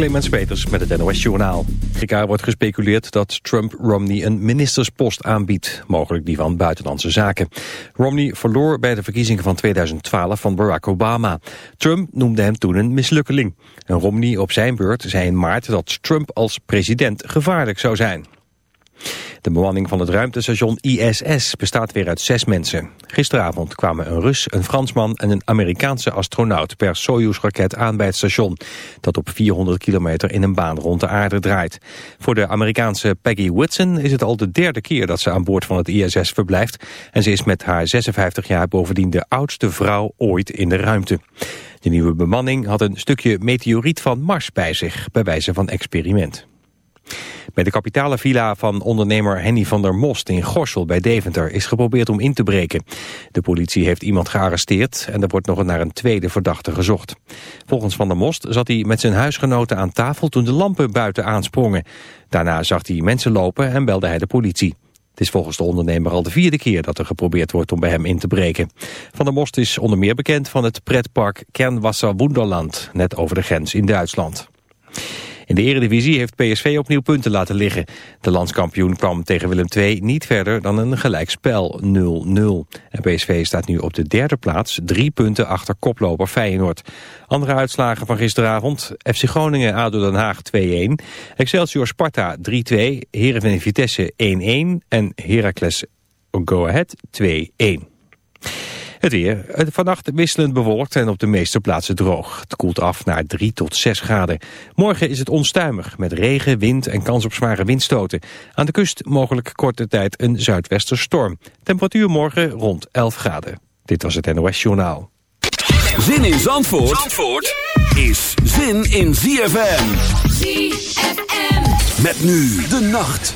Clemens Peters met het NOS Journaal. In wordt gespeculeerd dat Trump Romney een ministerspost aanbiedt, mogelijk die van Buitenlandse Zaken. Romney verloor bij de verkiezingen van 2012 van Barack Obama. Trump noemde hem toen een mislukkeling. En Romney op zijn beurt zei in maart dat Trump als president gevaarlijk zou zijn. De bemanning van het ruimtestation ISS bestaat weer uit zes mensen. Gisteravond kwamen een Rus, een Fransman en een Amerikaanse astronaut per Soyuz-raket aan bij het station, dat op 400 kilometer in een baan rond de aarde draait. Voor de Amerikaanse Peggy Whitson is het al de derde keer dat ze aan boord van het ISS verblijft en ze is met haar 56 jaar bovendien de oudste vrouw ooit in de ruimte. De nieuwe bemanning had een stukje meteoriet van Mars bij zich, bij wijze van experiment. Bij de kapitale villa van ondernemer Henny van der Most in Gorsel bij Deventer is geprobeerd om in te breken. De politie heeft iemand gearresteerd en er wordt nog naar een tweede verdachte gezocht. Volgens Van der Most zat hij met zijn huisgenoten aan tafel toen de lampen buiten aansprongen. Daarna zag hij mensen lopen en belde hij de politie. Het is volgens de ondernemer al de vierde keer dat er geprobeerd wordt om bij hem in te breken. Van der Most is onder meer bekend van het pretpark Kernwasser Wunderland, net over de grens in Duitsland. In de eredivisie heeft PSV opnieuw punten laten liggen. De landskampioen kwam tegen Willem II niet verder dan een gelijkspel 0-0. En PSV staat nu op de derde plaats, drie punten achter koploper Feyenoord. Andere uitslagen van gisteravond, FC Groningen ADO Den Haag 2-1, Excelsior Sparta 3-2, Heerenveen Vitesse 1-1 en Heracles Go Ahead 2-1. Het weer. Vannacht wisselend bewolkt en op de meeste plaatsen droog. Het koelt af naar 3 tot 6 graden. Morgen is het onstuimig met regen, wind en kans op zware windstoten. Aan de kust mogelijk korte tijd een zuidwesterstorm. Temperatuur morgen rond 11 graden. Dit was het NOS Journaal. Zin in Zandvoort, Zandvoort is zin in ZFM. ZFM. Met nu de nacht.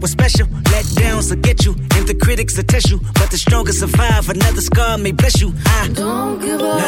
was special. Let downs will get you, and the critics will test you. But the strongest survive. Another scar may bless you. I don't give up.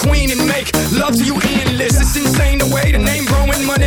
Queen and make love to you endless. It's insane